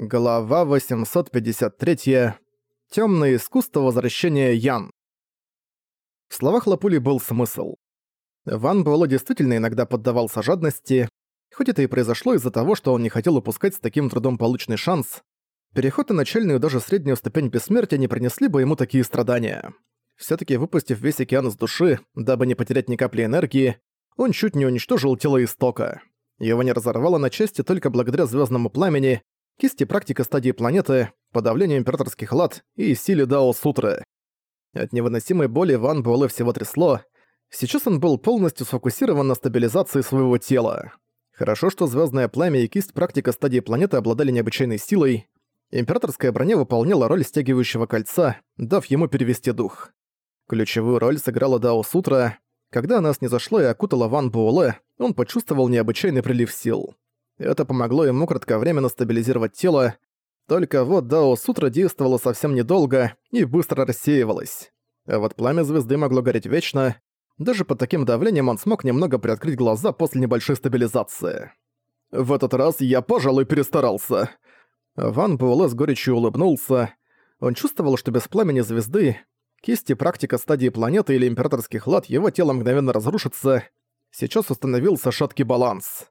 Глава 853. Тёмное искусство возвращения Ян. В словах Лапули был смысл. Ван Буэлэ действительно иногда поддавался жадности, хоть это и произошло из-за того, что он не хотел упускать с таким трудом полученный шанс. Переход на начальную даже среднюю ступень бессмертия не принесли бы ему такие страдания. Всё-таки выпустив весь океан из души, дабы не потерять ни капли энергии, он чуть не уничтожил тело истока. Его не разорвало на части только благодаря звёздному пламени, кисти практика стадии планеты, подавление императорских лад и силе Дао Сутры. От невыносимой боли Ван Буэлэ всего трясло. Сейчас он был полностью сфокусирован на стабилизации своего тела. Хорошо, что звездное пламя и кисть практика стадии планеты обладали необычайной силой. Императорская броня выполняла роль стягивающего кольца, дав ему перевести дух. Ключевую роль сыграла Дао Сутра. Когда она снизошла и окутала Ван Буэлэ, он почувствовал необычайный прилив сил. Это помогло ему кратковременно стабилизировать тело, только вот Дао Сутра действовало совсем недолго и быстро рассеивалось. А вот пламя звезды могло гореть вечно, даже под таким давлением он смог немного приоткрыть глаза после небольшой стабилизации. «В этот раз я, пожалуй, перестарался». Ван Буэлэ с горечью улыбнулся. Он чувствовал, что без пламени звезды, кисти практика стадии планеты или императорских лад его тело мгновенно разрушится. Сейчас установился шаткий баланс.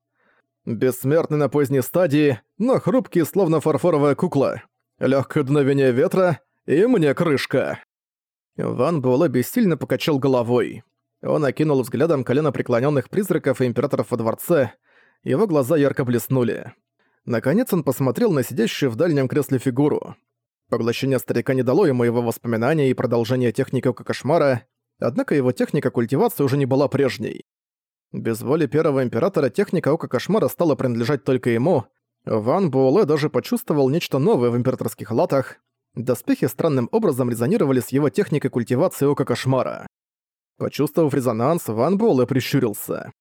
Бессмертный на поздней стадии, но хрупкий, словно фарфоровая кукла. Лёгкое дуновение ветра, и мне крышка. Ван Буэлэ бессильно покачал головой. Он окинул взглядом колено преклоненных призраков и императоров во дворце. Его глаза ярко блеснули. Наконец он посмотрел на сидящую в дальнем кресле фигуру. Поглощение старика не дало ему его воспоминания и продолжение техники Ока Кошмара, однако его техника культивации уже не была прежней. Без воли первого императора техника Ока Кошмара стала принадлежать только ему. Ван Буэлэ даже почувствовал нечто новое в императорских латах. Доспехи странным образом резонировали с его техникой культивации Ока Кошмара. Почувствовав резонанс, Ван Буэлэ прищурился.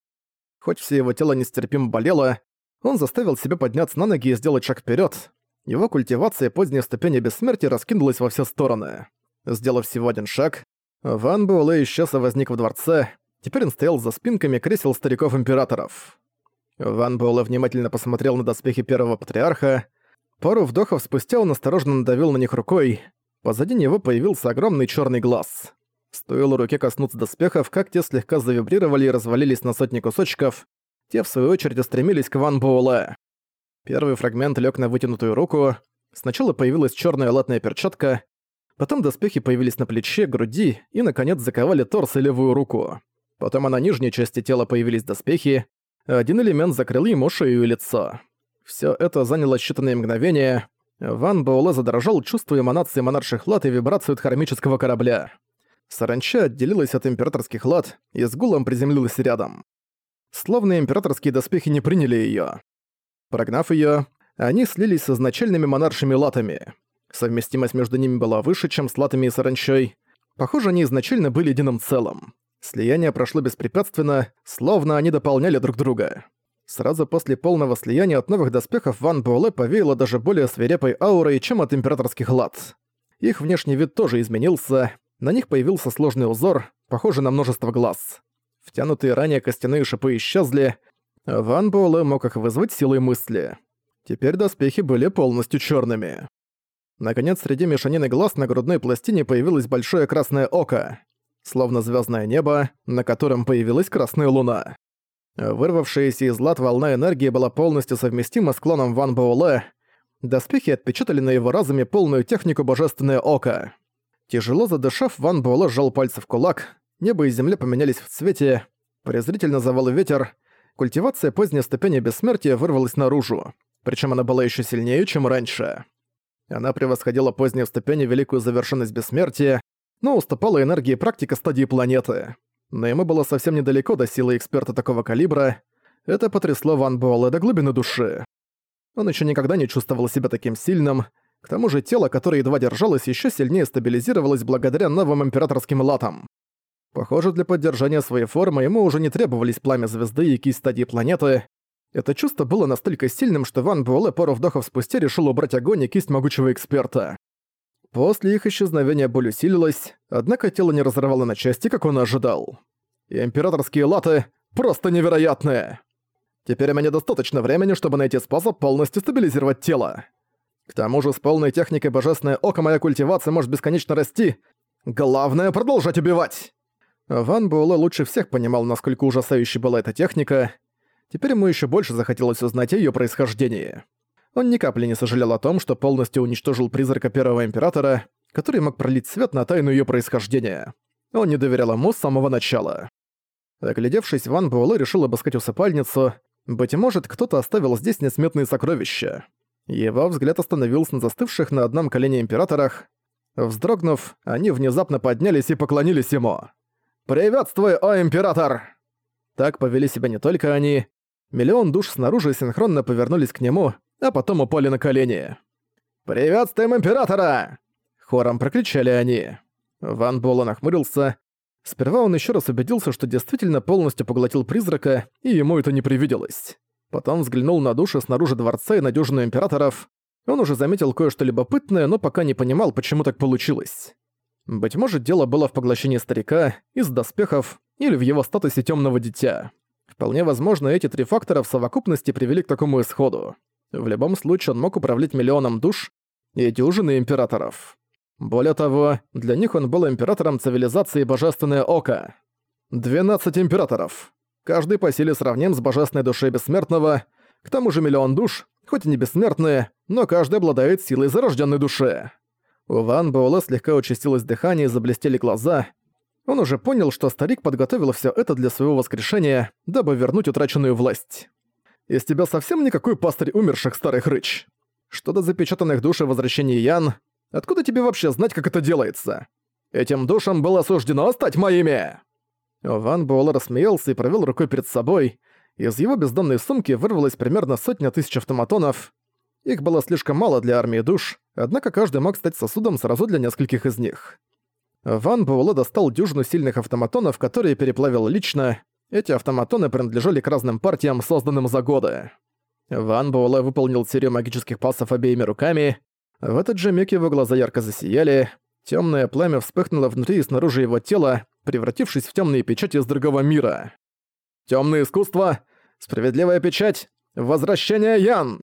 Хоть все его тело нестерпимо болело, он заставил себя подняться на ноги и сделать шаг вперед. Его культивация поздней ступени бессмертия раскинулась во все стороны. Сделав всего один шаг, Ван Буэлэ исчез и возник в дворце, Теперь он стоял за спинками кресел стариков-императоров. Ван Буэлэ внимательно посмотрел на доспехи первого патриарха. Пару вдохов спустя он осторожно надавил на них рукой. Позади него появился огромный черный глаз. Стоило руке коснуться доспехов, как те слегка завибрировали и развалились на сотни кусочков. Те, в свою очередь, устремились к Ван Буэлэ. Первый фрагмент лег на вытянутую руку. Сначала появилась черная латная перчатка, потом доспехи появились на плече, груди и, наконец, заковали торс и левую руку. Потом на нижней части тела появились доспехи, один элемент закрыл ему шею и лицо. Всё это заняло считанные мгновения. Ван Буэлэ задрожал, чувствуя эманации монарших лад и вибрацию хромического корабля. Саранча отделилась от императорских лад и с гулом приземлилась рядом. Словно императорские доспехи не приняли её. Прогнав её, они слились с изначальными монаршими латами. Совместимость между ними была выше, чем с латами и саранчой. Похоже, они изначально были единым целым. Слияние прошло беспрепятственно, словно они дополняли друг друга. Сразу после полного слияния от новых доспехов Ван Буэлэ повеяло даже более свирепой аурой, чем от императорских лад. Их внешний вид тоже изменился, на них появился сложный узор, похожий на множество глаз. Втянутые ранее костяные шипы исчезли, Ван Буэлэ мог их вызвать силой мысли. Теперь доспехи были полностью черными. Наконец, среди мешанины глаз на грудной пластине появилось большое красное око словно звездное небо, на котором появилась красная луна. Вырвавшаяся из лад волна энергии была полностью совместима с клоном Ван Боуле. Доспехи отпечатали на его разуме полную технику Божественное Око. Тяжело задышав, Ван Буэлэ сжал пальцы в кулак, небо и земля поменялись в цвете, презрительно завал ветер, культивация поздней ступени бессмертия вырвалась наружу, причем она была еще сильнее, чем раньше. Она превосходила поздние ступени великую завершенность бессмертия, но уступала энергии практика стадии планеты. Но ему было совсем недалеко до силы эксперта такого калибра. Это потрясло Ван Буэлэ до глубины души. Он еще никогда не чувствовал себя таким сильным, к тому же тело, которое едва держалось, еще сильнее стабилизировалось благодаря новым императорским латам. Похоже, для поддержания своей формы ему уже не требовались пламя звезды и кисть стадии планеты. Это чувство было настолько сильным, что Ван Буэлэ пару вдохов спустя решил убрать огонь и кисть могучего эксперта. После их исчезновения боль усилилась, однако тело не разорвало на части, как он ожидал. И императорские латы просто невероятные. Теперь у меня достаточно времени, чтобы найти способ полностью стабилизировать тело. К тому же с полной техникой Божественное Око моя культивация может бесконечно расти. Главное — продолжать убивать!» Ван Буэлэ лучше всех понимал, насколько ужасающей была эта техника. Теперь ему еще больше захотелось узнать о её происхождении. Он ни капли не сожалел о том, что полностью уничтожил призрака Первого Императора, который мог пролить свет на тайну её происхождения. Он не доверял ему с самого начала. Оглядевшись, Ван Буэлэ решил обыскать усыпальницу. Быть может, кто-то оставил здесь несметные сокровища. Его взгляд остановился на застывших на одном колене императорах. Вздрогнув, они внезапно поднялись и поклонились ему. «Приветствуй, о император!» Так повели себя не только они. Миллион душ снаружи синхронно повернулись к нему, а потом упали на колени. «Приветствуем императора!» Хором прокричали они. Ван Буэлэ нахмурился. Сперва он еще раз убедился, что действительно полностью поглотил призрака, и ему это не привиделось. Потом взглянул на души снаружи дворца и надежную императоров. Он уже заметил кое-что любопытное, но пока не понимал, почему так получилось. Быть может, дело было в поглощении старика, из доспехов или в его статусе темного дитя. Вполне возможно, эти три фактора в совокупности привели к такому исходу. В любом случае он мог управлять миллионом душ и дюжиной императоров. Более того, для них он был императором цивилизации Божественное Око. 12 императоров. Каждый по силе сравним с божественной душой бессмертного, к тому же миллион душ, хоть и не бессмертные, но каждый обладает силой зарожденной души. У Ван Буэлэ слегка участилось дыхание и заблестели глаза. Он уже понял, что старик подготовил все это для своего воскрешения, дабы вернуть утраченную власть. «Из тебя совсем никакой пастырь умерших, старый хрыч. Что до запечатанных душ и возвращения Ян, откуда тебе вообще знать, как это делается? Этим душам было суждено стать моими!» Ван Буэлэ рассмеялся и провел рукой перед собой. Из его бездонной сумки вырвалось примерно сотня тысяч автоматонов, их было слишком мало для армии душ, однако каждый мог стать сосудом сразу для нескольких из них. Ван Буэлэ достал дюжину сильных автоматонов, которые переплавил лично. Эти автоматоны принадлежали к разным партиям, созданным за годы. Ван Буэлэ выполнил серию магических пассов обеими руками. В этот же миг его глаза ярко засияли. Темное пламя вспыхнуло внутри и снаружи его тела, превратившись в темные печати из другого мира. Темное искусство! Справедливая печать! Возвращение Ян!»